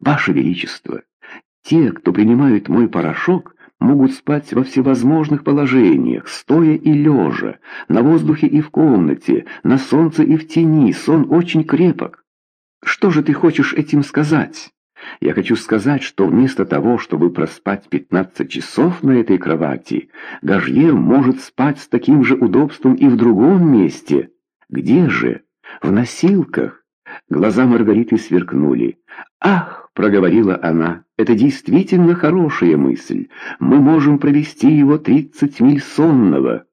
Ваше Величество, те, кто принимают мой порошок, могут спать во всевозможных положениях, стоя и лежа, на воздухе и в комнате, на солнце и в тени, сон очень крепок. Что же ты хочешь этим сказать? Я хочу сказать, что вместо того, чтобы проспать 15 часов на этой кровати, Гажье может спать с таким же удобством и в другом месте. Где же? В носилках. Глаза Маргариты сверкнули. «Ах!» — проговорила она. «Это действительно хорошая мысль. Мы можем провести его тридцать миль сонного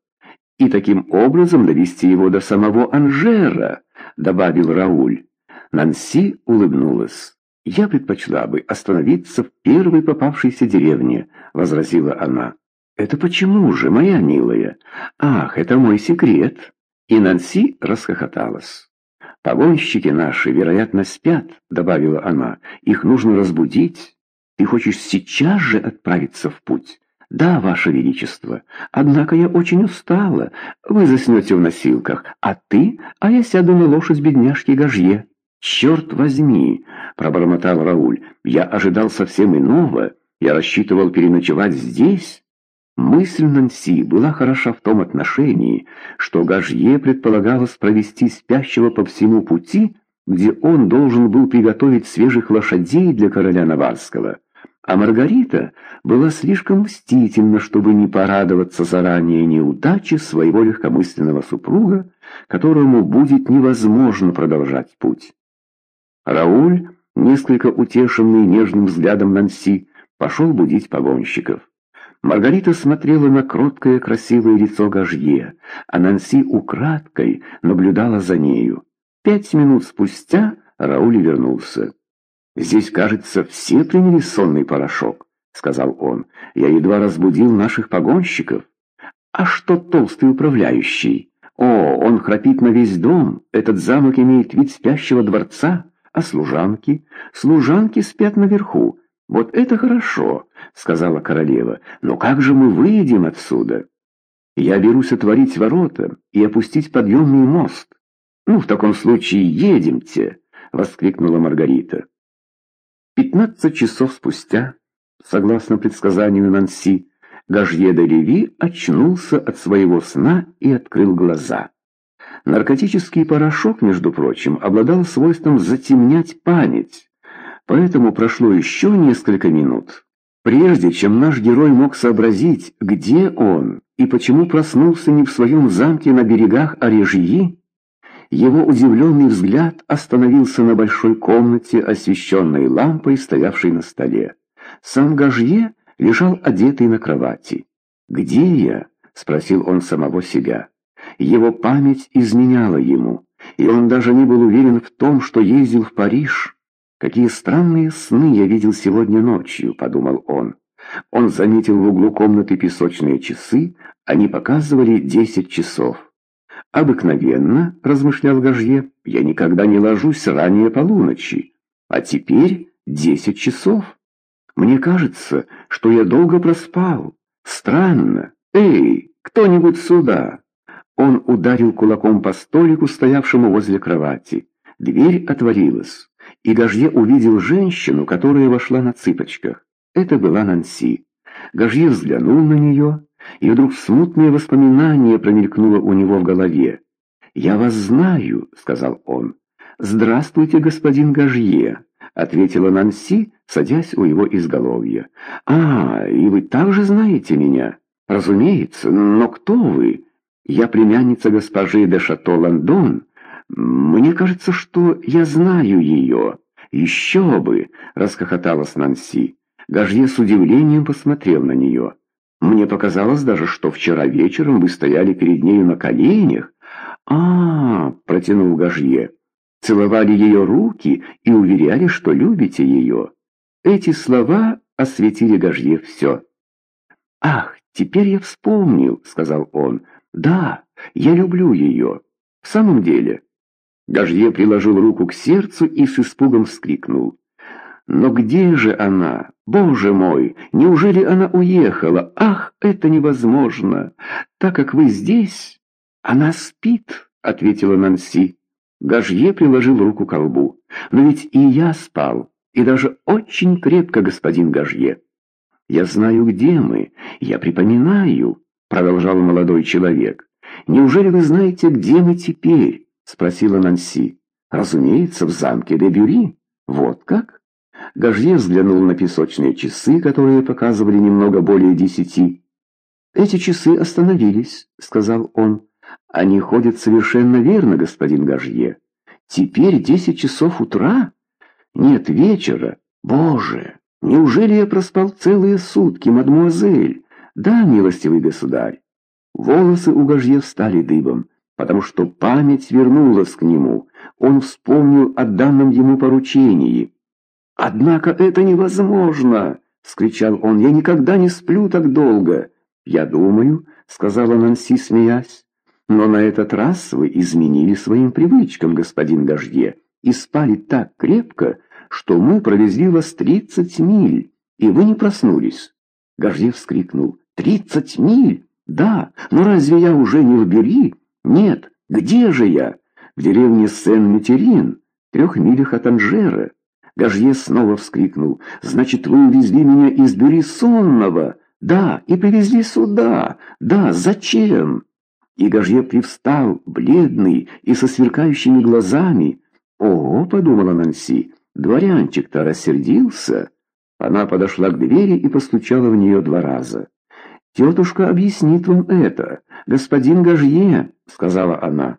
и таким образом довести его до самого Анжера», — добавил Рауль. Нанси улыбнулась. «Я предпочла бы остановиться в первой попавшейся деревне», — возразила она. «Это почему же, моя милая? Ах, это мой секрет!» И Нанси расхохоталась. «Погонщики наши, вероятно, спят», — добавила она. «Их нужно разбудить. Ты хочешь сейчас же отправиться в путь?» «Да, Ваше Величество. Однако я очень устала. Вы заснете в носилках, а ты, а я сяду на лошадь бедняжки Гажье». «Черт возьми!» — пробормотал Рауль. «Я ожидал совсем иного. Я рассчитывал переночевать здесь». Мысль Нанси была хороша в том отношении, что Гажье предполагалось провести спящего по всему пути, где он должен был приготовить свежих лошадей для короля Наварского. А Маргарита была слишком мстительна, чтобы не порадоваться заранее неудаче своего легкомысленного супруга, которому будет невозможно продолжать путь. Рауль, несколько утешенный нежным взглядом Нанси, пошел будить погонщиков. Маргарита смотрела на кроткое красивое лицо Гажье, а Нанси украдкой наблюдала за нею. Пять минут спустя Рауль вернулся. «Здесь, кажется, все приняли сонный порошок», — сказал он. «Я едва разбудил наших погонщиков». «А что толстый управляющий? О, он храпит на весь дом. Этот замок имеет вид спящего дворца. А служанки? Служанки спят наверху. «Вот это хорошо», — сказала королева. «Но как же мы выйдем отсюда?» «Я берусь отворить ворота и опустить подъемный мост». «Ну, в таком случае едемте», — воскликнула Маргарита. Пятнадцать часов спустя, согласно предсказанию Нанси, Гажье де Леви очнулся от своего сна и открыл глаза. Наркотический порошок, между прочим, обладал свойством затемнять память. Поэтому прошло еще несколько минут, прежде чем наш герой мог сообразить, где он и почему проснулся не в своем замке на берегах Орежьи. Его удивленный взгляд остановился на большой комнате, освещенной лампой, стоявшей на столе. Сам Гажье лежал одетый на кровати. «Где я?» — спросил он самого себя. Его память изменяла ему, и он даже не был уверен в том, что ездил в Париж. «Какие странные сны я видел сегодня ночью», — подумал он. Он заметил в углу комнаты песочные часы, они показывали десять часов. «Обыкновенно», — размышлял Гажье, — «я никогда не ложусь ранее полуночи, а теперь десять часов. Мне кажется, что я долго проспал. Странно. Эй, кто-нибудь сюда!» Он ударил кулаком по столику, стоявшему возле кровати. Дверь отворилась и Гажье увидел женщину, которая вошла на цыпочках. Это была Нанси. Гажье взглянул на нее, и вдруг смутное воспоминание промелькнуло у него в голове. «Я вас знаю», — сказал он. «Здравствуйте, господин Гажье», — ответила Нанси, садясь у его изголовья. «А, и вы также знаете меня?» «Разумеется, но кто вы?» «Я племянница госпожи де Шато-Лондон», «Мне кажется, что я знаю ее». «Еще бы!» — расхохоталась Нанси. Гажье с удивлением посмотрел на нее. «Мне показалось даже, что вчера вечером вы стояли перед нею на коленях». «А, -а, протянул Гажье. «Целовали ее руки и уверяли, что любите ее». Эти слова осветили Гажье все. «Ах, теперь я вспомнил», — сказал он. «Да, я люблю ее. В самом деле». Гажье приложил руку к сердцу и с испугом вскрикнул. «Но где же она? Боже мой! Неужели она уехала? Ах, это невозможно! Так как вы здесь...» «Она спит», — ответила Нанси. Гажье приложил руку к колбу. «Но ведь и я спал. и даже очень крепко, господин Гажье. «Я знаю, где мы, я припоминаю», — продолжал молодой человек. «Неужели вы знаете, где мы теперь?» — спросила Нанси. «Разумеется, в замке де Бюри. Вот как?» Гажье взглянул на песочные часы, которые показывали немного более десяти. «Эти часы остановились», — сказал он. «Они ходят совершенно верно, господин Гажье. Теперь десять часов утра? Нет, вечера. Боже, неужели я проспал целые сутки, мадмуазель? Да, милостивый государь». Волосы у Гажье встали дыбом, потому что память вернулась к нему. Он вспомнил о данном ему поручении. «Однако это невозможно!» — вскричал он. «Я никогда не сплю так долго!» «Я думаю», — сказала Нанси, смеясь, «но на этот раз вы изменили своим привычкам, господин Гажье, и спали так крепко, что мы провезли вас тридцать миль, и вы не проснулись». Гажье вскрикнул. «Тридцать миль? Да, но разве я уже не в Бери? Нет, где же я? В деревне Сен-Метерин, трех милях от Анжера». Гажье снова вскрикнул. «Значит, вы увезли меня из Бери сонного?» «Да, и привезли сюда. Да, зачем?» И Гажье привстал, бледный и со сверкающими глазами. «О, — подумала Нанси, — дворянчик-то рассердился». Она подошла к двери и постучала в нее два раза. «Тетушка объяснит вам это, господин Гажье», — сказала она.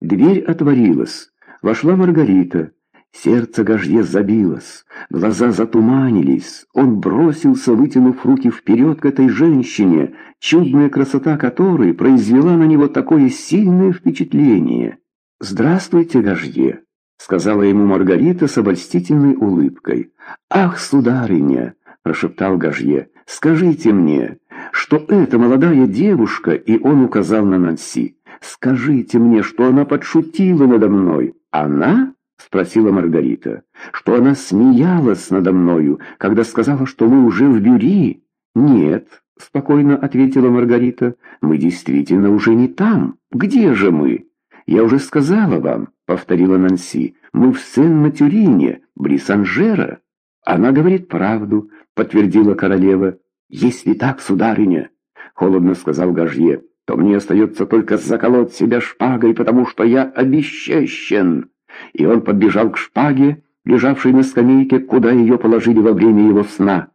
Дверь отворилась. Вошла Маргарита. Сердце Гажье забилось, глаза затуманились. Он бросился, вытянув руки вперед к этой женщине, чудная красота которой произвела на него такое сильное впечатление. «Здравствуйте, Гажье», — сказала ему Маргарита с обольстительной улыбкой. «Ах, сударыня!» — прошептал Гажье. «Скажите мне, что эта молодая девушка, и он указал на Нанси, скажите мне, что она подшутила надо мной. Она?» — спросила Маргарита, — что она смеялась надо мною, когда сказала, что мы уже в Бюри. Нет, — спокойно ответила Маргарита, — мы действительно уже не там. Где же мы? Я уже сказала вам, — повторила Нанси, — мы в Сен-Матюрине, близ Анжера. Она говорит правду, — подтвердила королева. Если так, сударыня, — холодно сказал Гажье, — то мне остается только заколоть себя шпагой, потому что я обесчещен и он подбежал к шпаге, лежавшей на скамейке, куда ее положили во время его сна.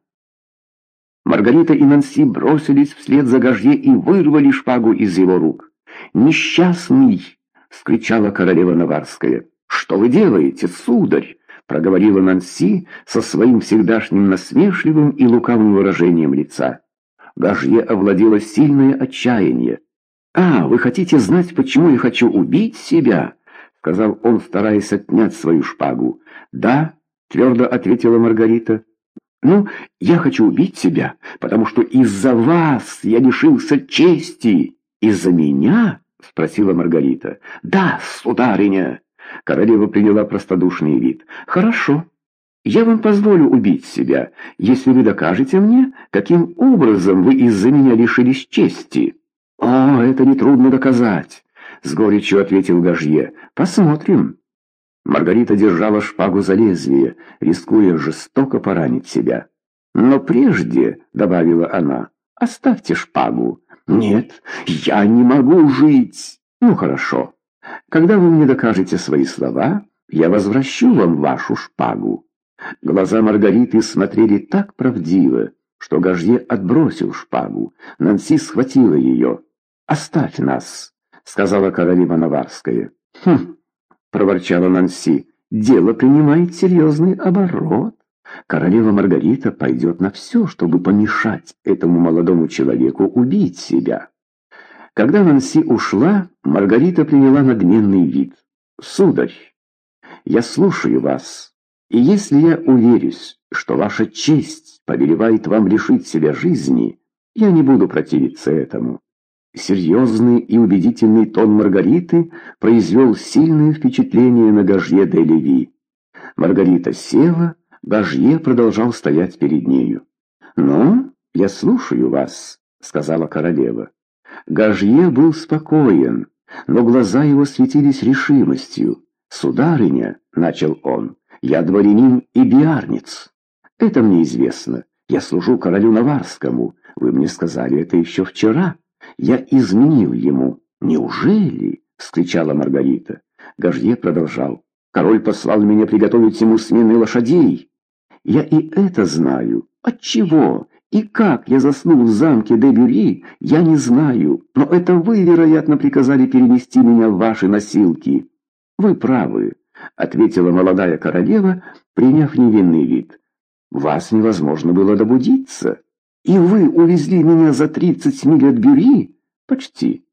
Маргарита и Нанси бросились вслед за Гажье и вырвали шпагу из его рук. «Несчастный!» — скричала королева Наварская. «Что вы делаете, сударь?» — проговорила Нанси со своим всегдашним насмешливым и лукавым выражением лица. Гажье овладело сильное отчаяние. «А, вы хотите знать, почему я хочу убить себя?» — сказал он, стараясь отнять свою шпагу. «Да», — твердо ответила Маргарита. «Ну, я хочу убить себя, потому что из-за вас я лишился чести». «Из-за меня?» — спросила Маргарита. «Да, сударыня!» Королева приняла простодушный вид. «Хорошо. Я вам позволю убить себя, если вы докажете мне, каким образом вы из-за меня лишились чести». «О, это нетрудно доказать. — с горечью ответил Гажье. «Посмотрим». Маргарита держала шпагу за лезвие, рискуя жестоко поранить себя. «Но прежде», — добавила она, — «оставьте шпагу». «Нет, я не могу жить». «Ну, хорошо. Когда вы мне докажете свои слова, я возвращу вам вашу шпагу». Глаза Маргариты смотрели так правдиво, что Гажье отбросил шпагу. Нанси схватила ее. «Оставь нас», — сказала королева Наварская. «Хм!» — проворчала Нанси. «Дело принимает серьезный оборот. Королева Маргарита пойдет на все, чтобы помешать этому молодому человеку убить себя». Когда Нанси ушла, Маргарита приняла надменный вид. «Сударь, я слушаю вас, и если я уверюсь, что ваша честь повелевает вам лишить себя жизни, я не буду противиться этому». Серьезный и убедительный тон Маргариты произвел сильное впечатление на Гажье де Леви. Маргарита села, Гажье продолжал стоять перед нею. «Ну, я слушаю вас», — сказала королева. Гажье был спокоен, но глаза его светились решимостью. «Сударыня», — начал он, — Я дворянин и биарниц. Это мне известно. Я служу королю Наварскому. Вы мне сказали это еще вчера. Я изменил ему. Неужели? — вскричала Маргарита. Гажье продолжал. Король послал меня приготовить ему смены лошадей. Я и это знаю. Отчего? И как я заснул в замке де Бюри, я не знаю. Но это вы, вероятно, приказали перенести меня в ваши носилки. Вы правы, ответила молодая королева, приняв невинный вид. Вас невозможно было добудиться. И вы увезли меня за тридцать миль от Бюри? Почти.